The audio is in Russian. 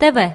тв